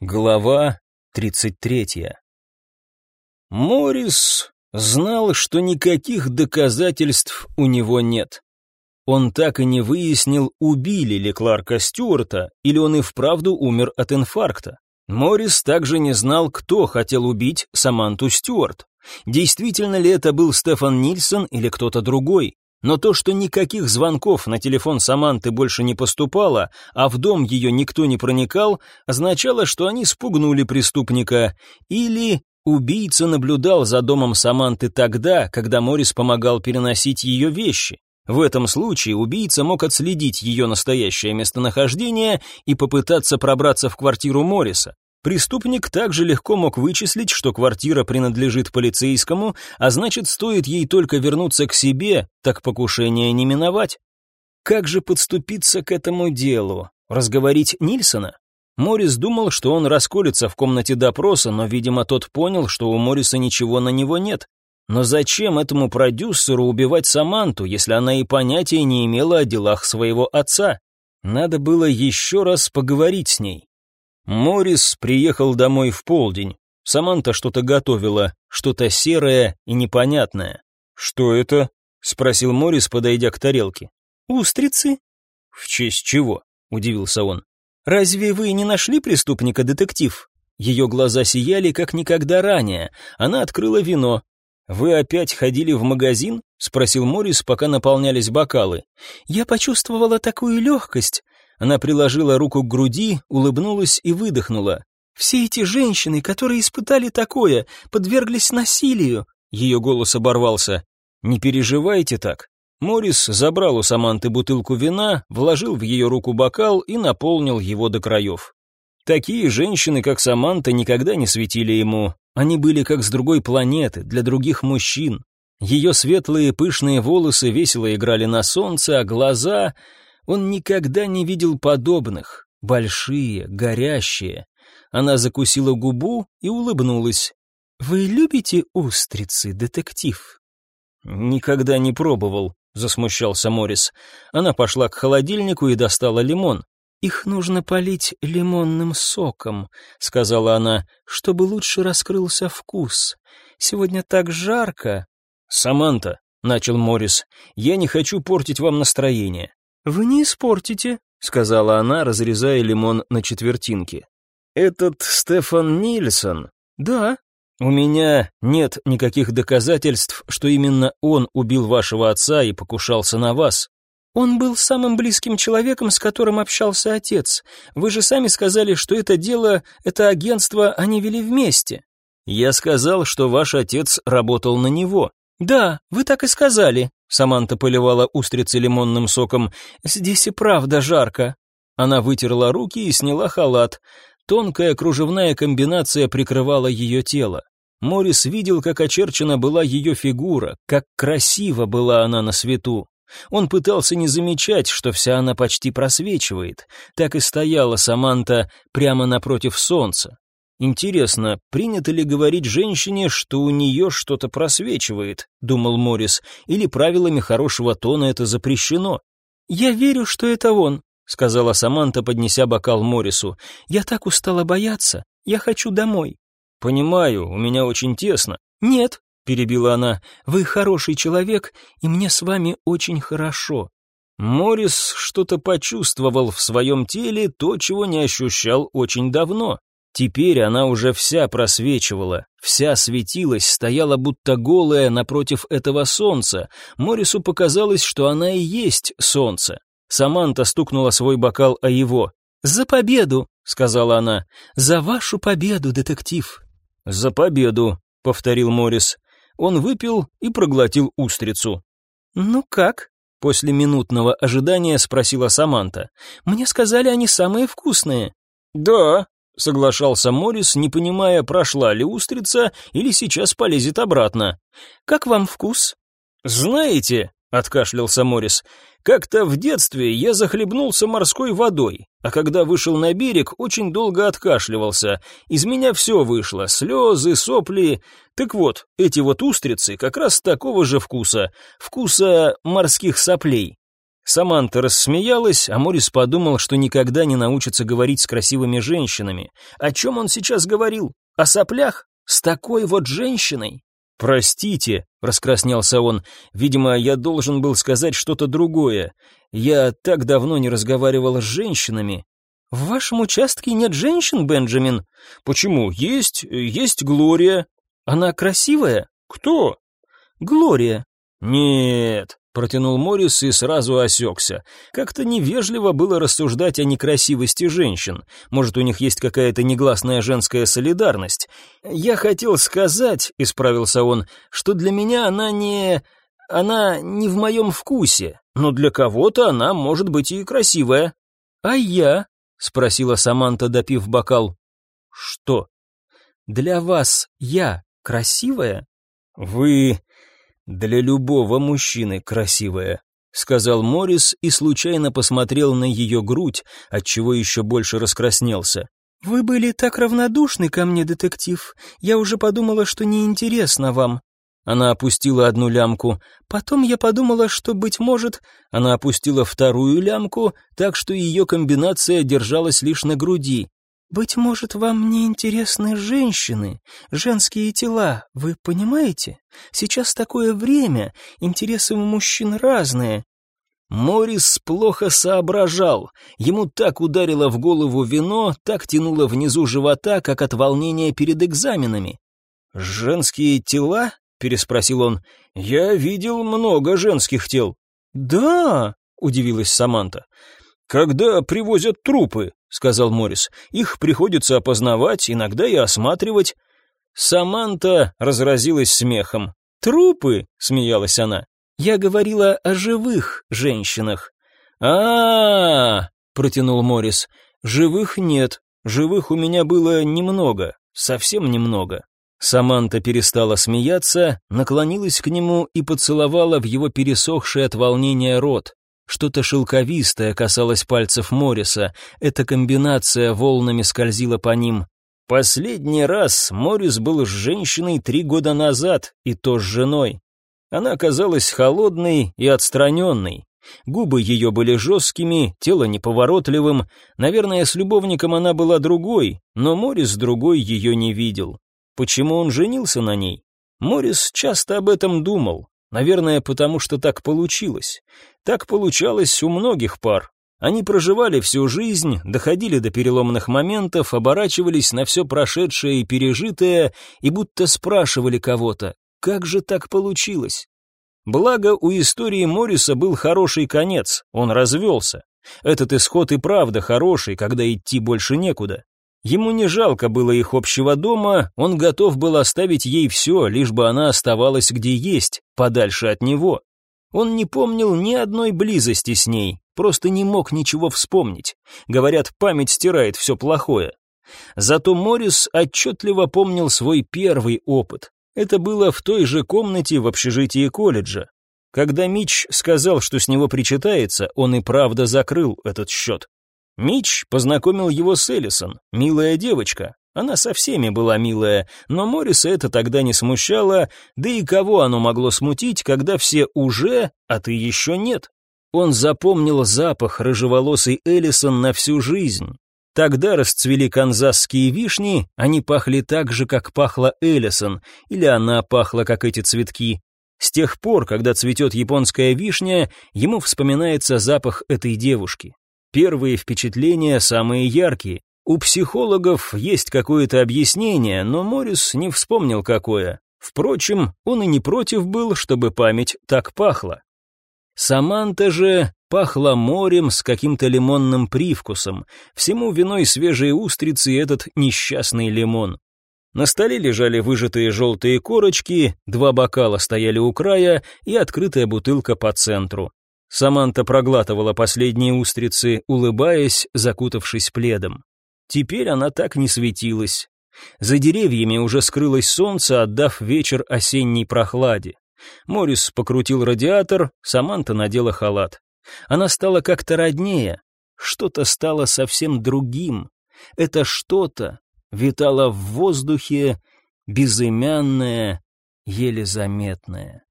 Глава 33. Морис знал, что никаких доказательств у него нет. Он так и не выяснил, убили ли Кларка Стюарта, или он и вправду умер от инфаркта. Морис также не знал, кто хотел убить Саманту Стюарт. Действительно ли это был Стефан Нильсон или кто-то другой? Но то, что никаких звонков на телефон Саманты больше не поступало, а в дом ее никто не проникал, означало, что они спугнули преступника, или убийца наблюдал за домом Саманты тогда, когда Морис помогал переносить ее вещи. В этом случае убийца мог отследить ее настоящее местонахождение и попытаться пробраться в квартиру Морриса. Преступник также легко мог вычислить, что квартира принадлежит полицейскому, а значит, стоит ей только вернуться к себе, так покушение не миновать. Как же подступиться к этому делу? Разговорить Нильсона? Морис думал, что он расколется в комнате допроса, но, видимо, тот понял, что у Морриса ничего на него нет. Но зачем этому продюсеру убивать Саманту, если она и понятия не имела о делах своего отца? Надо было еще раз поговорить с ней. Морис приехал домой в полдень. Саманта что-то готовила, что-то серое и непонятное. «Что это?» — спросил Морис, подойдя к тарелке. «Устрицы». «В честь чего?» — удивился он. «Разве вы не нашли преступника, детектив?» Ее глаза сияли, как никогда ранее. Она открыла вино. «Вы опять ходили в магазин?» — спросил Морис, пока наполнялись бокалы. «Я почувствовала такую легкость. Она приложила руку к груди, улыбнулась и выдохнула. «Все эти женщины, которые испытали такое, подверглись насилию». Ее голос оборвался. «Не переживайте так». Морис забрал у Саманты бутылку вина, вложил в ее руку бокал и наполнил его до краев. Такие женщины, как Саманта, никогда не светили ему. Они были как с другой планеты, для других мужчин. Ее светлые пышные волосы весело играли на солнце, а глаза... Он никогда не видел подобных, большие, горящие. Она закусила губу и улыбнулась. «Вы любите устрицы, детектив?» «Никогда не пробовал», — засмущался Морис. Она пошла к холодильнику и достала лимон. «Их нужно полить лимонным соком», — сказала она, — «чтобы лучше раскрылся вкус. Сегодня так жарко». «Саманта», — начал Морис, — «я не хочу портить вам настроение. «Вы не испортите», — сказала она, разрезая лимон на четвертинки. «Этот Стефан Нильсон?» «Да». «У меня нет никаких доказательств, что именно он убил вашего отца и покушался на вас». «Он был самым близким человеком, с которым общался отец. Вы же сами сказали, что это дело, это агентство они вели вместе». «Я сказал, что ваш отец работал на него». «Да, вы так и сказали», Саманта поливала устрицы лимонным соком. «Здесь и правда жарко». Она вытерла руки и сняла халат. Тонкая кружевная комбинация прикрывала ее тело. Морис видел, как очерчена была ее фигура, как красиво была она на свету. Он пытался не замечать, что вся она почти просвечивает. Так и стояла Саманта прямо напротив солнца. Интересно, принято ли говорить женщине, что у нее что-то просвечивает, думал Морис, или правилами хорошего тона это запрещено? Я верю, что это он, сказала Саманта, поднеся бокал Морису. Я так устала бояться. Я хочу домой. Понимаю, у меня очень тесно. Нет, перебила она. Вы хороший человек, и мне с вами очень хорошо. Морис что-то почувствовал в своем теле, то, чего не ощущал очень давно. Теперь она уже вся просвечивала, вся светилась, стояла будто голая напротив этого солнца. Морису показалось, что она и есть солнце. Саманта стукнула свой бокал о его. «За победу!» — сказала она. «За вашу победу, детектив!» «За победу!» — повторил Морис. Он выпил и проглотил устрицу. «Ну как?» — после минутного ожидания спросила Саманта. «Мне сказали, они самые вкусные». «Да», соглашался Морис, не понимая, прошла ли устрица или сейчас полезет обратно. Как вам вкус? Знаете, откашлялся Морис. Как-то в детстве я захлебнулся морской водой, а когда вышел на берег, очень долго откашливался. Из меня все вышло: слезы, сопли. Так вот, эти вот устрицы как раз такого же вкуса, вкуса морских соплей. Саманта рассмеялась, а Морис подумал, что никогда не научится говорить с красивыми женщинами. О чем он сейчас говорил? О соплях? С такой вот женщиной? «Простите», — раскраснелся он, — «видимо, я должен был сказать что-то другое. Я так давно не разговаривал с женщинами». «В вашем участке нет женщин, Бенджамин?» «Почему? Есть, есть Глория». «Она красивая?» «Кто?» «Глория». «Нет», — протянул Моррис и сразу осекся. Как-то невежливо было рассуждать о некрасивости женщин. Может, у них есть какая-то негласная женская солидарность. «Я хотел сказать», — исправился он, — «что для меня она не... она не в моем вкусе, но для кого-то она может быть и красивая». «А я?» — спросила Саманта, допив бокал. «Что?» «Для вас я красивая?» «Вы для любого мужчины красивая», — сказал Морис и случайно посмотрел на ее грудь, отчего еще больше раскраснелся. «Вы были так равнодушны ко мне, детектив. Я уже подумала, что неинтересно вам». Она опустила одну лямку. Потом я подумала, что, быть может... Она опустила вторую лямку, так что ее комбинация держалась лишь на груди. «Быть может, вам не интересны женщины, женские тела, вы понимаете? Сейчас такое время, интересы у мужчин разные». Морис плохо соображал. Ему так ударило в голову вино, так тянуло внизу живота, как от волнения перед экзаменами. «Женские тела?» — переспросил он. «Я видел много женских тел». «Да», — удивилась Саманта. «Когда привозят трупы», — сказал Морис, — «их приходится опознавать, иногда и осматривать». Саманта разразилась смехом. «Трупы?» — смеялась она. «Я говорила о живых женщинах». А, протянул Морис. «Живых нет. Живых у меня было немного, совсем немного». Саманта перестала смеяться, наклонилась к нему и поцеловала в его пересохший от волнения рот. Что-то шелковистое касалось пальцев Морриса, эта комбинация волнами скользила по ним. Последний раз Моррис был с женщиной три года назад, и то с женой. Она казалась холодной и отстраненной. Губы ее были жесткими, тело неповоротливым. Наверное, с любовником она была другой, но Моррис другой ее не видел. Почему он женился на ней? Моррис часто об этом думал. Наверное, потому что так получилось. Так получалось у многих пар. Они проживали всю жизнь, доходили до переломных моментов, оборачивались на все прошедшее и пережитое, и будто спрашивали кого-то, как же так получилось? Благо, у истории Морриса был хороший конец, он развелся. Этот исход и правда хороший, когда идти больше некуда. Ему не жалко было их общего дома, он готов был оставить ей все, лишь бы она оставалась где есть, подальше от него. Он не помнил ни одной близости с ней, просто не мог ничего вспомнить. Говорят, память стирает все плохое. Зато Моррис отчетливо помнил свой первый опыт. Это было в той же комнате в общежитии колледжа. Когда Мич сказал, что с него причитается, он и правда закрыл этот счет. Мич познакомил его с Эллисон, милая девочка. Она со всеми была милая, но Морриса это тогда не смущало, да и кого оно могло смутить, когда все уже, а ты еще нет. Он запомнил запах рыжеволосой Эллисон на всю жизнь. Тогда расцвели канзасские вишни, они пахли так же, как пахла Эллисон, или она пахла, как эти цветки. С тех пор, когда цветет японская вишня, ему вспоминается запах этой девушки. Первые впечатления самые яркие. У психологов есть какое-то объяснение, но Моррис не вспомнил какое. Впрочем, он и не против был, чтобы память так пахла. Саманта же пахла морем с каким-то лимонным привкусом. Всему виной свежие устрицы и этот несчастный лимон. На столе лежали выжатые желтые корочки, два бокала стояли у края и открытая бутылка по центру. Саманта проглатывала последние устрицы, улыбаясь, закутавшись пледом. Теперь она так не светилась. За деревьями уже скрылось солнце, отдав вечер осенней прохладе. Морис покрутил радиатор, Саманта надела халат. Она стала как-то роднее, что-то стало совсем другим. Это что-то витало в воздухе, безымянное, еле заметное.